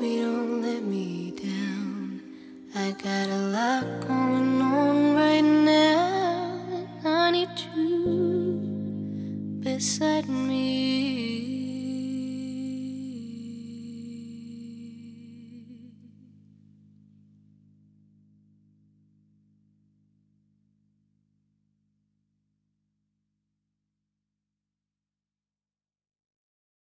baby, don't let me down. I got a lot going on.